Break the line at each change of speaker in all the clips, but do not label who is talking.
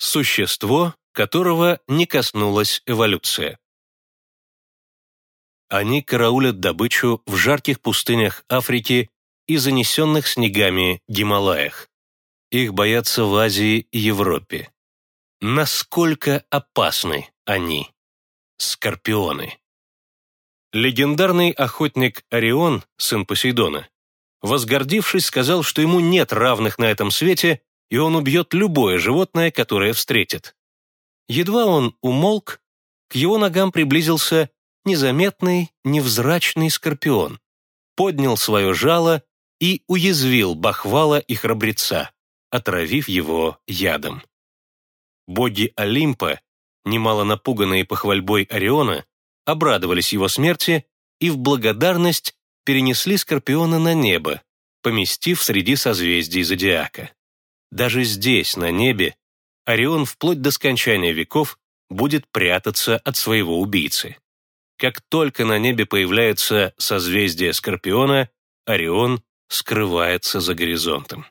Существо, которого не коснулась эволюция. Они караулят добычу в жарких пустынях Африки и занесенных снегами Гималаях. Их боятся в Азии и Европе. Насколько опасны они? Скорпионы. Легендарный охотник Орион, сын Посейдона, возгордившись, сказал, что ему нет равных на этом свете, и он убьет любое животное, которое встретит. Едва он умолк, к его ногам приблизился незаметный, невзрачный скорпион, поднял свое жало и уязвил Бахвала и храбреца, отравив его ядом. Боги Олимпа, немало напуганные похвальбой Ориона, обрадовались его смерти и в благодарность перенесли Скорпиона на небо, поместив среди созвездий Зодиака. Даже здесь, на небе, Орион вплоть до скончания веков будет прятаться от своего убийцы. Как только на небе появляется созвездие Скорпиона, Орион скрывается за горизонтом.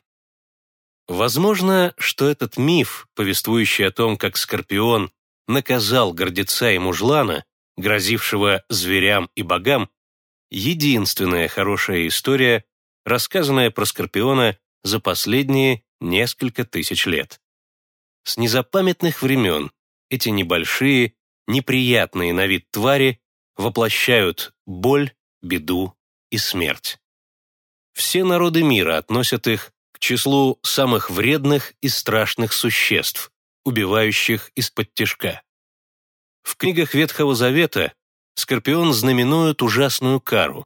Возможно, что этот миф, повествующий о том, как Скорпион наказал гордеца и мужлана, грозившего зверям и богам, единственная хорошая история, рассказанная про Скорпиона за последние несколько тысяч лет. С незапамятных времен эти небольшие, неприятные на вид твари воплощают боль, беду и смерть. Все народы мира относят их к числу самых вредных и страшных существ, убивающих из-под тяжка. В книгах Ветхого Завета Скорпион знаменует ужасную кару.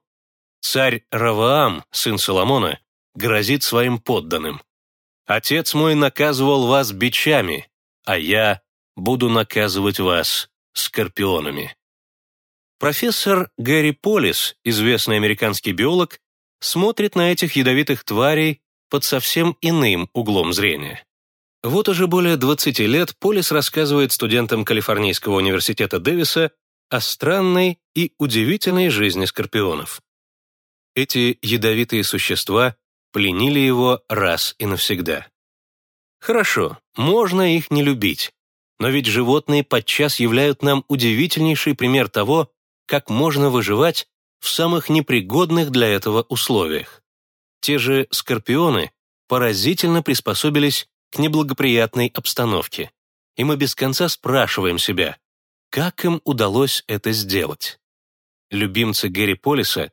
Царь Раваам, сын Соломона, грозит своим подданным. «Отец мой наказывал вас бичами, а я буду наказывать вас скорпионами». Профессор Гэри Полис, известный американский биолог, смотрит на этих ядовитых тварей под совсем иным углом зрения. Вот уже более 20 лет Полис рассказывает студентам Калифорнийского университета Дэвиса о странной и удивительной жизни скорпионов. Эти ядовитые существа пленили его раз и навсегда. Хорошо, можно их не любить, но ведь животные подчас являют нам удивительнейший пример того, как можно выживать в самых непригодных для этого условиях. Те же скорпионы поразительно приспособились к неблагоприятной обстановке, и мы без конца спрашиваем себя, как им удалось это сделать? Любимцы Гэри Полиса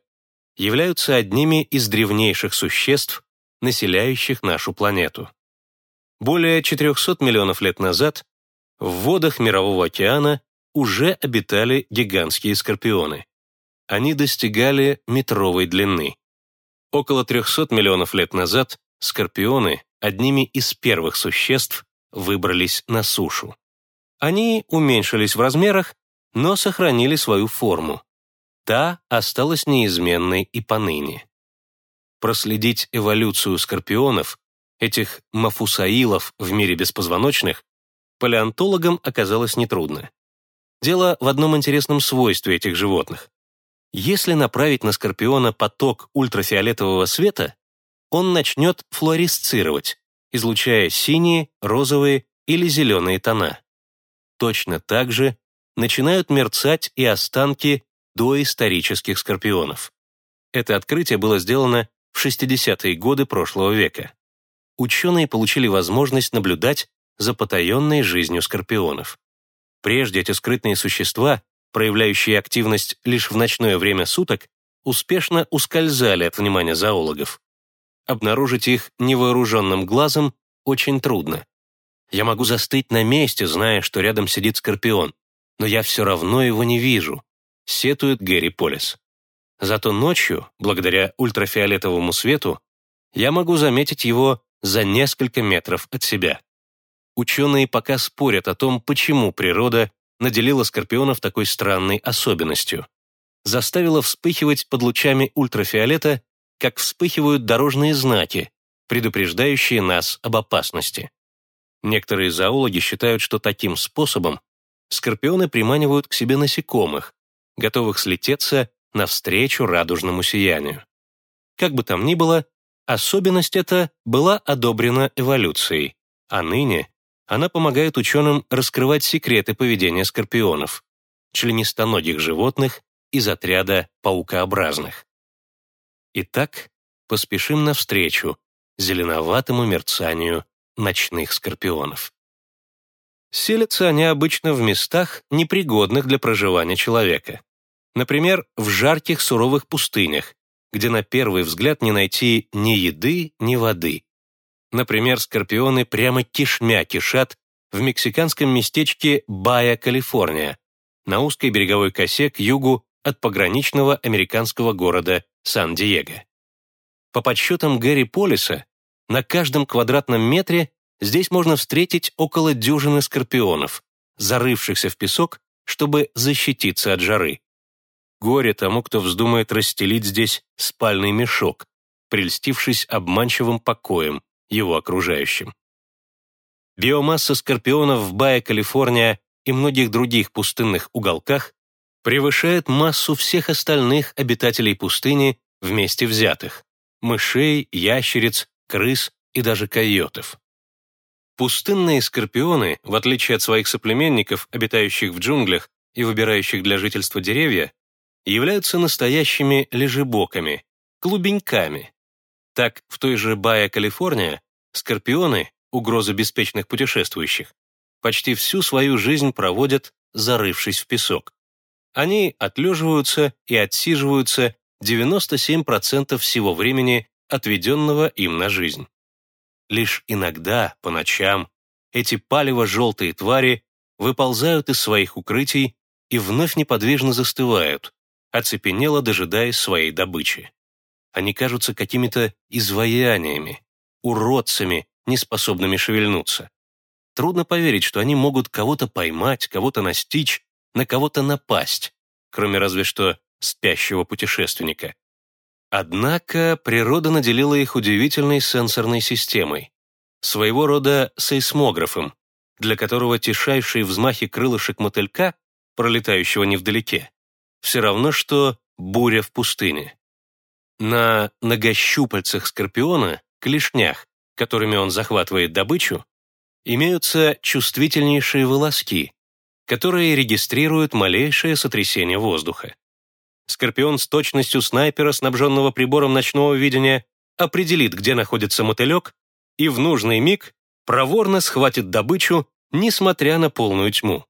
являются одними из древнейших существ, населяющих нашу планету. Более 400 миллионов лет назад в водах Мирового океана уже обитали гигантские скорпионы. Они достигали метровой длины. Около 300 миллионов лет назад скорпионы одними из первых существ выбрались на сушу. Они уменьшились в размерах, но сохранили свою форму. Та осталась неизменной и поныне. Проследить эволюцию скорпионов, этих мафусаилов в мире беспозвоночных, палеонтологам оказалось нетрудно. Дело в одном интересном свойстве этих животных. Если направить на скорпиона поток ультрафиолетового света, он начнет флуоресцировать, излучая синие, розовые или зеленые тона точно так же начинают мерцать и останки доисторических скорпионов. Это открытие было сделано в 60-е годы прошлого века. Ученые получили возможность наблюдать за потаенной жизнью скорпионов. Прежде эти скрытные существа, проявляющие активность лишь в ночное время суток, успешно ускользали от внимания зоологов. Обнаружить их невооруженным глазом очень трудно. Я могу застыть на месте, зная, что рядом сидит Скорпион, но я все равно его не вижу», — сетует Гэри Полис. Зато ночью, благодаря ультрафиолетовому свету, я могу заметить его за несколько метров от себя. Ученые пока спорят о том, почему природа наделила скорпионов такой странной особенностью. Заставила вспыхивать под лучами ультрафиолета, как вспыхивают дорожные знаки, предупреждающие нас об опасности. Некоторые зоологи считают, что таким способом скорпионы приманивают к себе насекомых, готовых слететься навстречу радужному сиянию. Как бы там ни было, особенность эта была одобрена эволюцией, а ныне Она помогает ученым раскрывать секреты поведения скорпионов, членистоногих животных из отряда паукообразных. Итак, поспешим навстречу зеленоватому мерцанию ночных скорпионов. Селятся они обычно в местах, непригодных для проживания человека. Например, в жарких суровых пустынях, где на первый взгляд не найти ни еды, ни воды. Например, скорпионы прямо кишмя кишат в мексиканском местечке Бая, Калифорния, на узкой береговой косе к югу от пограничного американского города Сан-Диего. По подсчетам Гэри Полиса, на каждом квадратном метре здесь можно встретить около дюжины скорпионов, зарывшихся в песок, чтобы защититься от жары. Горе тому, кто вздумает расстелить здесь спальный мешок, прельстившись обманчивым покоем его окружающим. Биомасса скорпионов в Бае, Калифорния и многих других пустынных уголках превышает массу всех остальных обитателей пустыни вместе взятых – мышей, ящериц, крыс и даже койотов. Пустынные скорпионы, в отличие от своих соплеменников, обитающих в джунглях и выбирающих для жительства деревья, являются настоящими лежебоками, клубеньками. Так, в той же Бая, Калифорния, скорпионы, угроза беспечных путешествующих, почти всю свою жизнь проводят, зарывшись в песок. Они отлеживаются и отсиживаются 97% всего времени, отведенного им на жизнь. Лишь иногда, по ночам, эти палево-желтые твари выползают из своих укрытий и вновь неподвижно застывают, оцепенело дожидаясь своей добычи. Они кажутся какими-то изваяниями, уродцами, неспособными шевельнуться. Трудно поверить, что они могут кого-то поймать, кого-то настичь, на кого-то напасть, кроме разве что спящего путешественника. Однако природа наделила их удивительной сенсорной системой, своего рода сейсмографом, для которого тишайшие взмахи крылышек мотылька, пролетающего невдалеке, все равно, что буря в пустыне. На многощупальцах скорпиона, клешнях, которыми он захватывает добычу, имеются чувствительнейшие волоски, которые регистрируют малейшее сотрясение воздуха. Скорпион с точностью снайпера, снабженного прибором ночного видения, определит, где находится мотылек, и в нужный миг проворно схватит добычу, несмотря на полную тьму.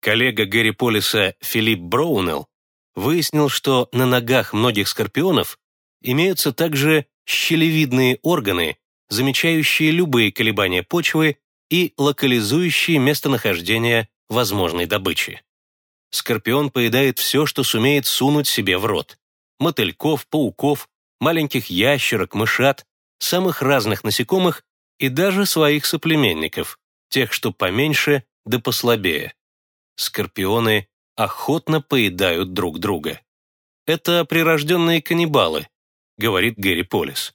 Коллега Гэри Полиса Филипп Броунелл выяснил, что на ногах многих скорпионов имеются также щелевидные органы, замечающие любые колебания почвы и локализующие местонахождение возможной добычи. Скорпион поедает все, что сумеет сунуть себе в рот. Мотыльков, пауков, маленьких ящерок, мышат, самых разных насекомых и даже своих соплеменников, тех, что поменьше да послабее. Скорпионы охотно поедают друг друга. Это прирожденные каннибалы, говорит Гэри Полис.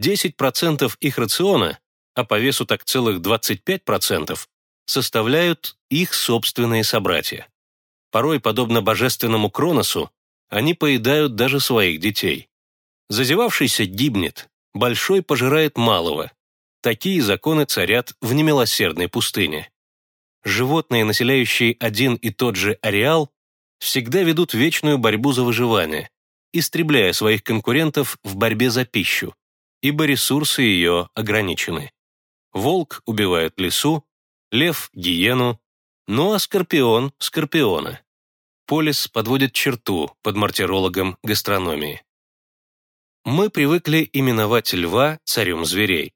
10% их рациона, а по весу так целых 25%, составляют их собственные собратья. Порой, подобно божественному Кроносу, они поедают даже своих детей. Зазевавшийся гибнет, большой пожирает малого. Такие законы царят в немилосердной пустыне животные, населяющие один и тот же ареал, всегда ведут вечную борьбу за выживание, истребляя своих конкурентов в борьбе за пищу, ибо ресурсы ее ограничены. Волк убивает лису, лев – гиену, ну а скорпион – скорпиона. Полис подводит черту под мартирологом гастрономии. Мы привыкли именовать льва царем зверей.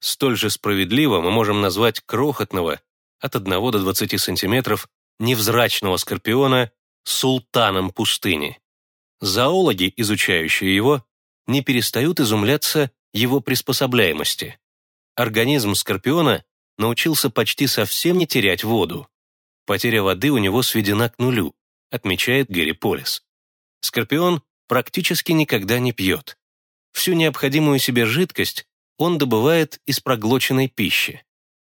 Столь же справедливо мы можем назвать крохотного, от 1 до 20 сантиметров невзрачного скорпиона султаном пустыни. Зоологи, изучающие его, не перестают изумляться его приспособляемости. Организм скорпиона научился почти совсем не терять воду. Потеря воды у него сведена к нулю, отмечает Гэри Полис. Скорпион практически никогда не пьет. Всю необходимую себе жидкость он добывает из проглоченной пищи.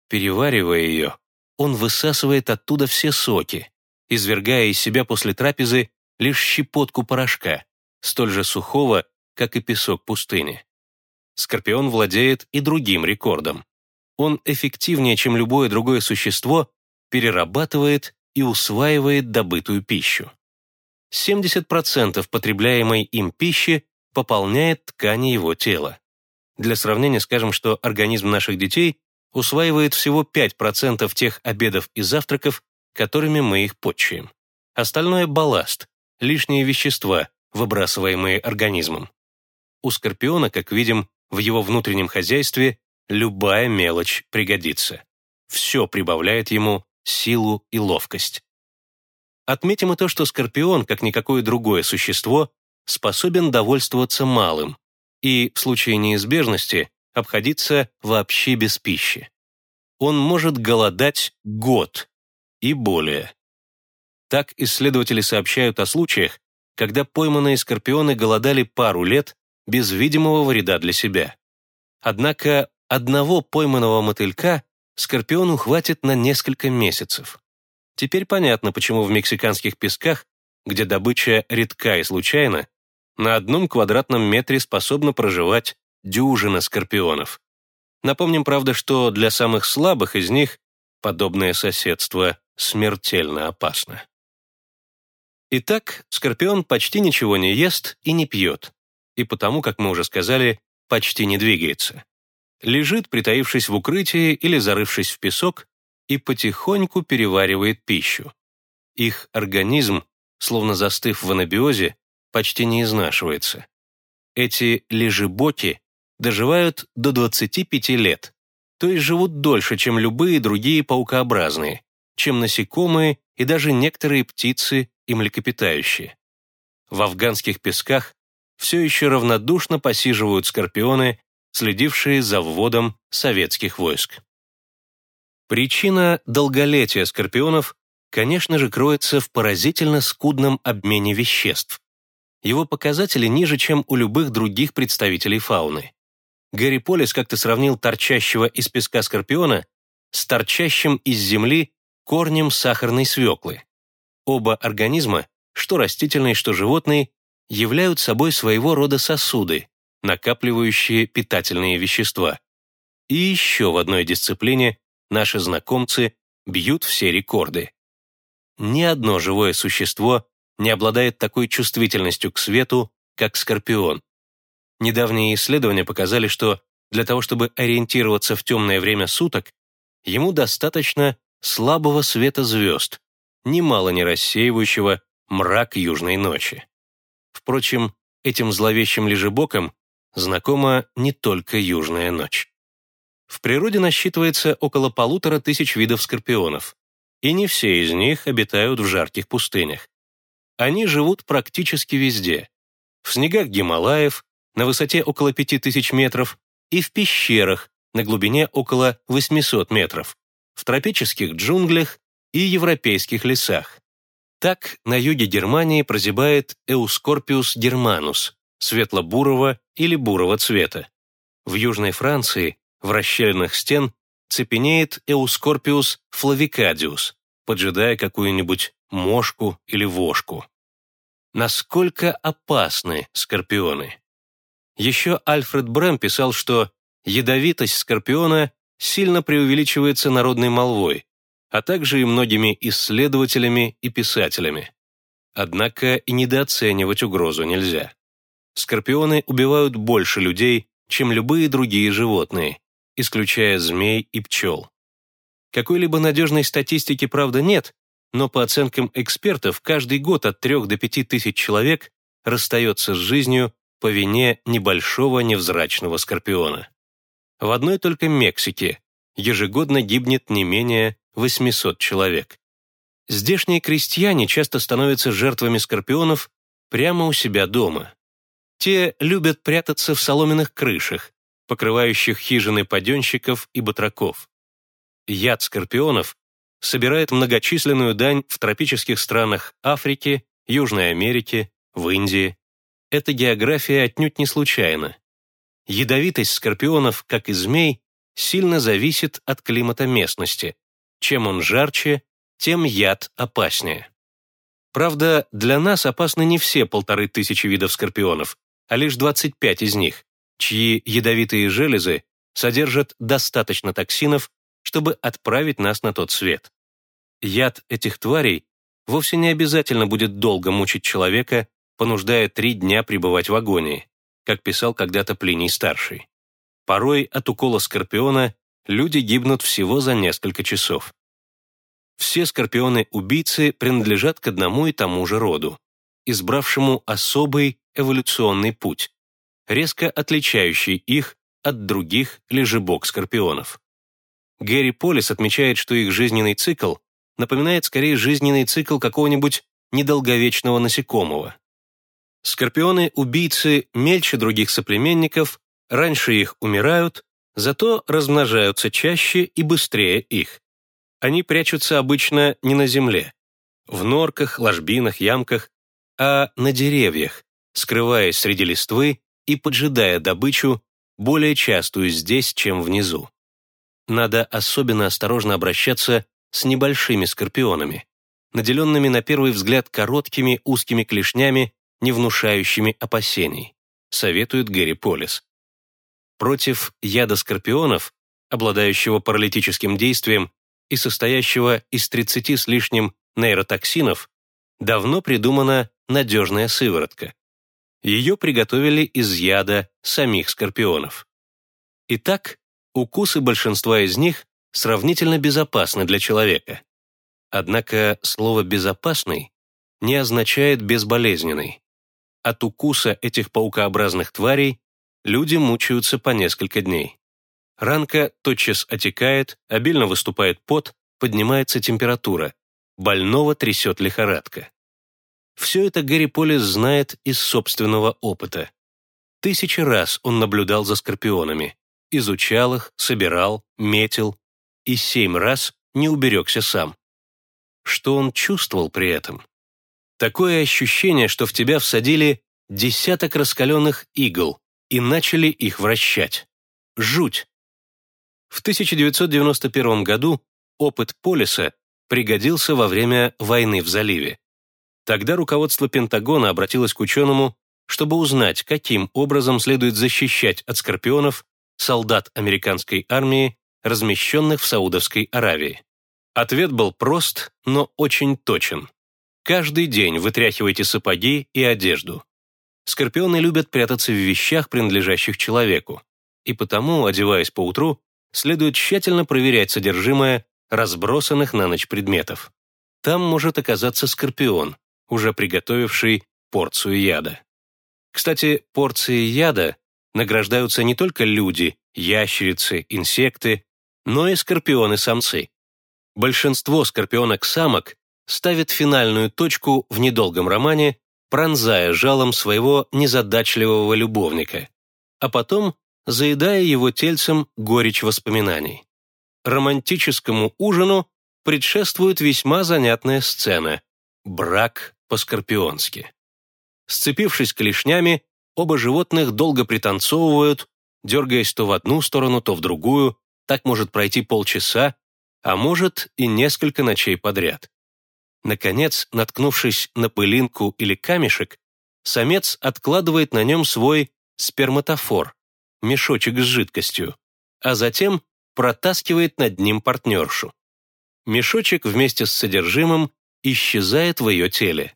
Переваривая ее, он высасывает оттуда все соки, извергая из себя после трапезы лишь щепотку порошка, столь же сухого, как и песок пустыни. Скорпион владеет и другим рекордом. Он эффективнее, чем любое другое существо, перерабатывает и усваивает добытую пищу. 70% потребляемой им пищи пополняет ткани его тела. Для сравнения скажем, что организм наших детей усваивает всего 5% тех обедов и завтраков, которыми мы их почуем. Остальное – балласт, лишние вещества, выбрасываемые организмом. У скорпиона, как видим, в его внутреннем хозяйстве любая мелочь пригодится. Все прибавляет ему силу и ловкость. Отметим и то, что скорпион, как никакое другое существо, способен довольствоваться малым и, в случае неизбежности, обходиться вообще без пищи. Он может голодать год и более. Так исследователи сообщают о случаях, когда пойманные скорпионы голодали пару лет без видимого вреда для себя. Однако одного пойманного мотылька скорпиону хватит на несколько месяцев. Теперь понятно, почему в мексиканских песках, где добыча редка и случайна, на одном квадратном метре способна проживать дюжина скорпионов. Напомним, правда, что для самых слабых из них подобное соседство смертельно опасно. Итак, скорпион почти ничего не ест и не пьет, и потому, как мы уже сказали, почти не двигается. Лежит, притаившись в укрытии или зарывшись в песок, и потихоньку переваривает пищу. Их организм, словно застыв в анабиозе, почти не изнашивается. Эти лежебоки доживают до 25 лет, то есть живут дольше, чем любые другие паукообразные, чем насекомые и даже некоторые птицы и млекопитающие. В афганских песках все еще равнодушно посиживают скорпионы, следившие за вводом советских войск. Причина долголетия скорпионов, конечно же, кроется в поразительно скудном обмене веществ. Его показатели ниже, чем у любых других представителей фауны. Гэри Полис как-то сравнил торчащего из песка скорпиона с торчащим из земли корнем сахарной свеклы. Оба организма, что растительный, что животный, являют собой своего рода сосуды, накапливающие питательные вещества. И еще в одной дисциплине наши знакомцы бьют все рекорды. Ни одно живое существо не обладает такой чувствительностью к свету, как скорпион. Недавние исследования показали, что для того, чтобы ориентироваться в темное время суток, ему достаточно слабого света звезд, немало не рассеивающего мрак южной ночи. Впрочем, этим зловещим лежебоком знакома не только южная ночь. В природе насчитывается около полутора тысяч видов скорпионов, и не все из них обитают в жарких пустынях. Они живут практически везде. В снегах Гималаев, на высоте около 5000 метров, и в пещерах на глубине около 800 метров, в тропических джунглях и европейских лесах. Так на юге Германии прозябает Эускорпиус германус, светло-бурого или бурого цвета. В Южной Франции в расщелинах стен цепенеет Эускорпиус флавикадиус, поджидая какую-нибудь мошку или вошку. Насколько опасны скорпионы? Еще Альфред Брэм писал, что ядовитость скорпиона сильно преувеличивается народной молвой, а также и многими исследователями и писателями. Однако и недооценивать угрозу нельзя. Скорпионы убивают больше людей, чем любые другие животные, исключая змей и пчел. Какой-либо надежной статистики, правда, нет, но по оценкам экспертов, каждый год от 3 до 5 тысяч человек расстается с жизнью по вине небольшого невзрачного скорпиона. В одной только Мексике ежегодно гибнет не менее 800 человек. Здешние крестьяне часто становятся жертвами скорпионов прямо у себя дома. Те любят прятаться в соломенных крышах, покрывающих хижины паденщиков и батраков. Яд скорпионов собирает многочисленную дань в тропических странах Африки, Южной Америки, в Индии. Эта география отнюдь не случайна. Ядовитость скорпионов, как и змей, сильно зависит от климата местности, чем он жарче, тем яд опаснее. Правда, для нас опасны не все полторы тысячи видов скорпионов, а лишь 25 из них, чьи ядовитые железы содержат достаточно токсинов, чтобы отправить нас на тот свет. Яд этих тварей вовсе не обязательно будет долго мучить человека, понуждая три дня пребывать в агонии, как писал когда-то Плиний-старший. Порой от укола скорпиона люди гибнут всего за несколько часов. Все скорпионы-убийцы принадлежат к одному и тому же роду, избравшему особый эволюционный путь, резко отличающий их от других лежебок-скорпионов. Гэри Полис отмечает, что их жизненный цикл напоминает скорее жизненный цикл какого-нибудь недолговечного насекомого. Скорпионы-убийцы мельче других соплеменников, раньше их умирают, зато размножаются чаще и быстрее их. Они прячутся обычно не на земле, в норках, ложбинах, ямках, а на деревьях, скрываясь среди листвы и поджидая добычу, более частую здесь, чем внизу. Надо особенно осторожно обращаться с небольшими скорпионами, наделенными на первый взгляд короткими узкими клешнями, не внушающими опасений, советует Гэри Полис. Против яда скорпионов, обладающего паралитическим действием и состоящего из 30 с лишним нейротоксинов, давно придумана надежная сыворотка. Ее приготовили из яда самих скорпионов. Итак, укусы большинства из них сравнительно безопасны для человека. Однако слово «безопасный» не означает «безболезненный». От укуса этих паукообразных тварей люди мучаются по несколько дней. Ранка тотчас отекает, обильно выступает пот, поднимается температура. Больного трясет лихорадка. Все это Гэри Полис знает из собственного опыта. Тысячи раз он наблюдал за скорпионами, изучал их, собирал, метил, и семь раз не уберегся сам. Что он чувствовал при этом? Такое ощущение, что в тебя всадили десяток раскаленных игл и начали их вращать. Жуть! В 1991 году опыт Полиса пригодился во время войны в заливе. Тогда руководство Пентагона обратилось к ученому, чтобы узнать, каким образом следует защищать от скорпионов солдат американской армии, размещенных в Саудовской Аравии. Ответ был прост, но очень точен. Каждый день вытряхивайте сапоги и одежду. Скорпионы любят прятаться в вещах, принадлежащих человеку, и потому, одеваясь по утру, следует тщательно проверять содержимое разбросанных на ночь предметов. Там может оказаться скорпион, уже приготовивший порцию яда. Кстати, порции яда награждаются не только люди, ящерицы, инсекты, но и скорпионы-самцы. Большинство скорпионок-самок ставит финальную точку в недолгом романе, пронзая жалом своего незадачливого любовника, а потом заедая его тельцем горечь воспоминаний. Романтическому ужину предшествует весьма занятная сцена – брак по-скорпионски. Сцепившись клешнями, оба животных долго пританцовывают, дергаясь то в одну сторону, то в другую, так может пройти полчаса, а может и несколько ночей подряд. Наконец, наткнувшись на пылинку или камешек, самец откладывает на нем свой сперматофор, мешочек с жидкостью, а затем протаскивает над ним партнершу. Мешочек вместе с содержимым исчезает в ее теле.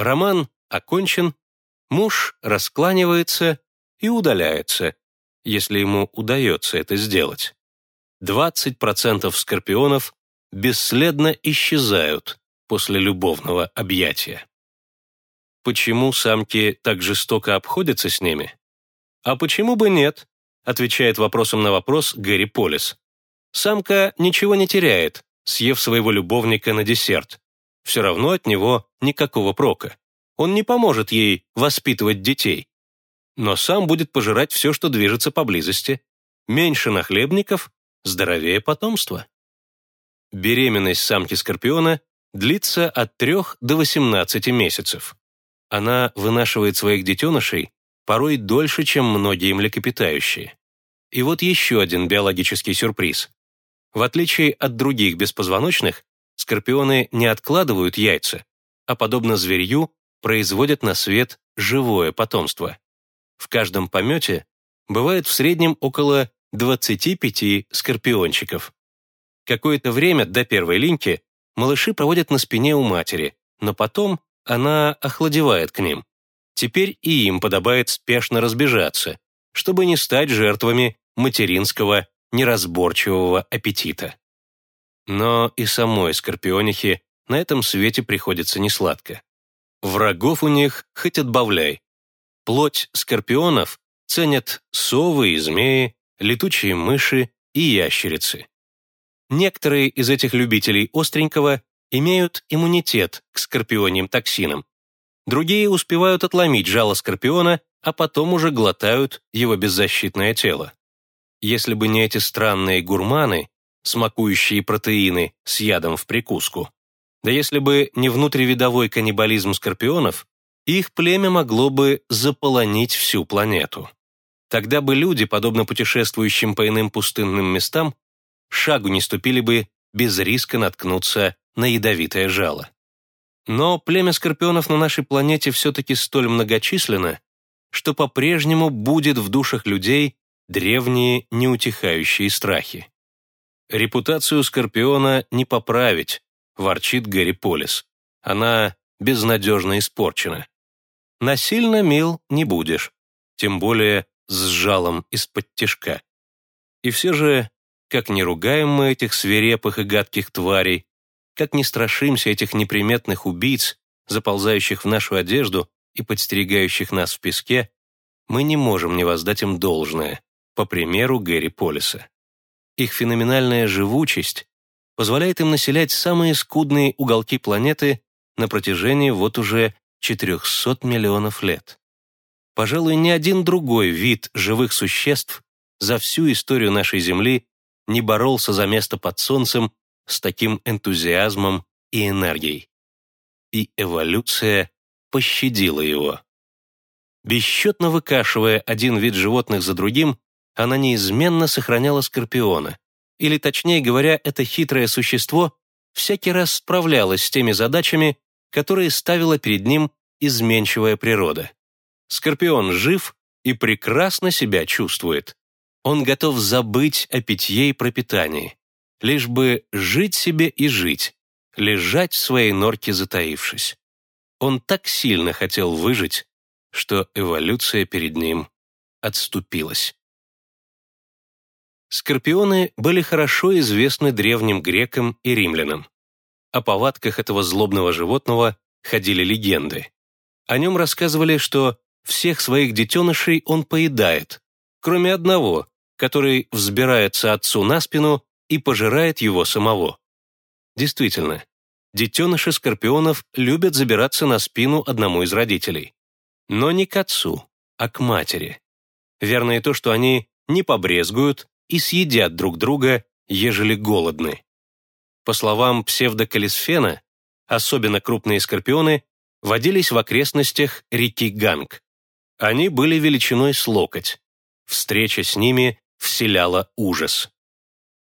Роман окончен, муж раскланивается и удаляется, если ему удается это сделать. 20% скорпионов бесследно исчезают после любовного объятия. Почему самки так жестоко обходятся с ними? А почему бы нет? Отвечает вопросом на вопрос Гэри Полис. Самка ничего не теряет, съев своего любовника на десерт все равно от него никакого прока. Он не поможет ей воспитывать детей. Но сам будет пожирать все, что движется поблизости. Меньше нахлебников, здоровее потомство. Беременность самки скорпиона длится от 3 до 18 месяцев. Она вынашивает своих детенышей порой дольше, чем многие млекопитающие. И вот еще один биологический сюрприз. В отличие от других беспозвоночных, Скорпионы не откладывают яйца, а, подобно зверью, производят на свет живое потомство. В каждом помете бывает в среднем около 25 скорпиончиков. Какое-то время до первой линьки малыши проводят на спине у матери, но потом она охладевает к ним. Теперь и им подобает спешно разбежаться, чтобы не стать жертвами материнского неразборчивого аппетита. Но и самой скорпионихе на этом свете приходится несладко. Врагов у них хоть отбавляй. Плоть скорпионов ценят совы и змеи, летучие мыши и ящерицы. Некоторые из этих любителей остренького имеют иммунитет к скорпионьим токсинам. Другие успевают отломить жало скорпиона, а потом уже глотают его беззащитное тело. Если бы не эти странные гурманы, смакующие протеины с ядом в прикуску, да если бы не внутривидовой каннибализм скорпионов, их племя могло бы заполонить всю планету. Тогда бы люди, подобно путешествующим по иным пустынным местам, шагу не ступили бы без риска наткнуться на ядовитое жало. Но племя скорпионов на нашей планете все-таки столь многочисленно, что по-прежнему будет в душах людей древние неутихающие страхи. Репутацию скорпиона не поправить, ворчит Гэри Полис. Она безнадежно испорчена. Насильно мил не будешь, тем более с жалом из-под тишка. И все же, как не ругаем мы этих свирепых и гадких тварей, как не страшимся этих неприметных убийц, заползающих в нашу одежду и подстерегающих нас в песке, мы не можем не воздать им должное, по примеру Гэри Полиса. Их феноменальная живучесть позволяет им населять самые скудные уголки планеты на протяжении вот уже 400 миллионов лет. Пожалуй, ни один другой вид живых существ за всю историю нашей Земли не боролся за место под Солнцем с таким энтузиазмом и энергией. И эволюция пощадила его. Бесчетно выкашивая один вид животных за другим, она неизменно сохраняла скорпиона. Или, точнее говоря, это хитрое существо всякий раз справлялось с теми задачами, которые ставила перед ним изменчивая природа. Скорпион жив и прекрасно себя чувствует. Он готов забыть о питье и пропитании, лишь бы жить себе и жить, лежать в своей норке затаившись. Он так сильно хотел выжить, что эволюция перед ним отступилась. Скорпионы были хорошо известны древним грекам и римлянам. О повадках этого злобного животного ходили легенды. О нем рассказывали, что всех своих детенышей он поедает, кроме одного, который взбирается отцу на спину и пожирает его самого. Действительно, детеныши скорпионов любят забираться на спину одному из родителей. Но не к отцу, а к матери. Верно и то, что они не побрезгуют и съедят друг друга, ежели голодны. По словам псевдокалисфена, особенно крупные скорпионы водились в окрестностях реки Ганг. Они были величиной с локоть. Встреча с ними вселяла ужас.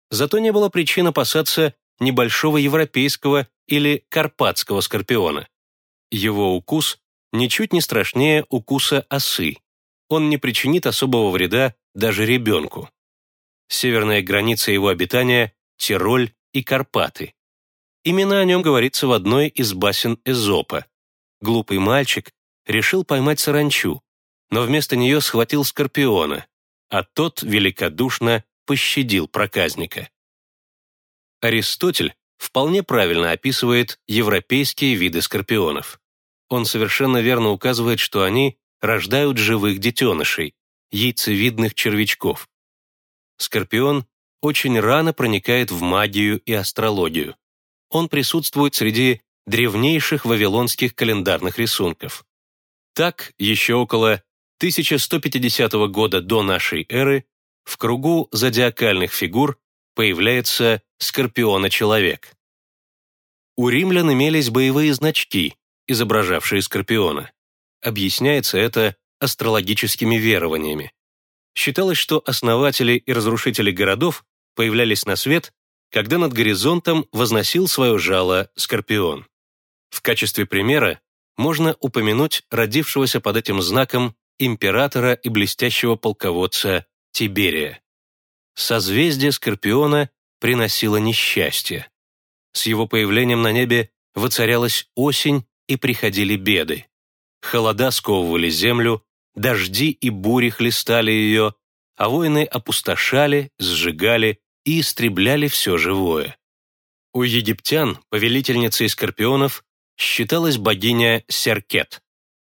Зато не было причин опасаться небольшого европейского или карпатского скорпиона. Его укус ничуть не страшнее укуса осы. Он не причинит особого вреда даже ребенку. Северная граница его обитания – Тироль и Карпаты. Именно о нем говорится в одной из басен Эзопа. Глупый мальчик решил поймать саранчу, но вместо нее схватил скорпиона, а тот великодушно пощадил проказника. Аристотель вполне правильно описывает европейские виды скорпионов. Он совершенно верно указывает, что они рождают живых детенышей, яйцевидных червячков. Скорпион очень рано проникает в магию и астрологию. Он присутствует среди древнейших вавилонских календарных рисунков. Так, еще около 1150 года до нашей эры в кругу зодиакальных фигур появляется Скорпиона-человек. У римлян имелись боевые значки, изображавшие Скорпиона. Объясняется это астрологическими верованиями. Считалось, что основатели и разрушители городов появлялись на свет, когда над горизонтом возносил свое жало Скорпион. В качестве примера можно упомянуть родившегося под этим знаком императора и блестящего полководца Тиберия. Созвездие Скорпиона приносило несчастье. С его появлением на небе воцарялась осень и приходили беды. Холода сковывали землю, дожди и бури хлестали ее, а войны опустошали, сжигали и истребляли все живое. У египтян, повелительницей скорпионов, считалась богиня Серкет.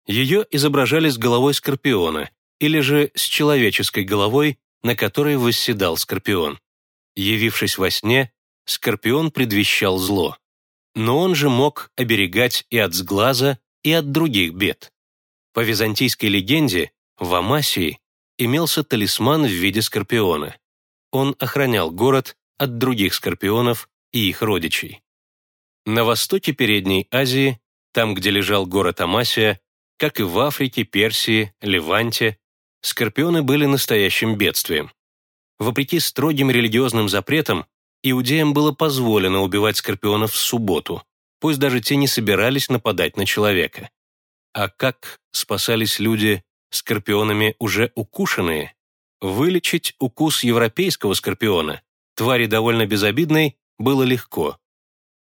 Ее изображали с головой скорпиона или же с человеческой головой, на которой восседал скорпион. Явившись во сне, скорпион предвещал зло. Но он же мог оберегать и от сглаза, и от других бед. По византийской легенде, в Амасии имелся талисман в виде скорпиона. Он охранял город от других скорпионов и их родичей. На востоке Передней Азии, там, где лежал город Амасия, как и в Африке, Персии, Леванте, скорпионы были настоящим бедствием. Вопреки строгим религиозным запретам, иудеям было позволено убивать скорпионов в субботу, пусть даже те не собирались нападать на человека. А как спасались люди скорпионами уже укушенные? Вылечить укус европейского скорпиона, твари довольно безобидной, было легко.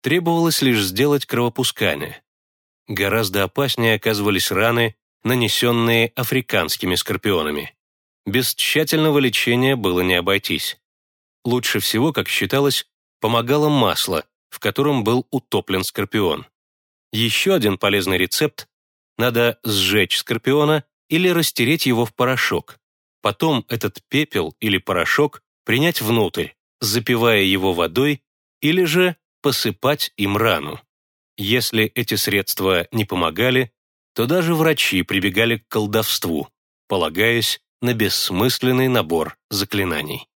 Требовалось лишь сделать кровопускание. Гораздо опаснее оказывались раны, нанесенные африканскими скорпионами. Без тщательного лечения было не обойтись. Лучше всего, как считалось, помогало масло, в котором был утоплен скорпион. Еще один полезный рецепт – надо сжечь скорпиона или растереть его в порошок. Потом этот пепел или порошок принять внутрь, запивая его водой или же посыпать им рану. Если эти средства не помогали, то даже врачи прибегали к колдовству, полагаясь на бессмысленный набор заклинаний.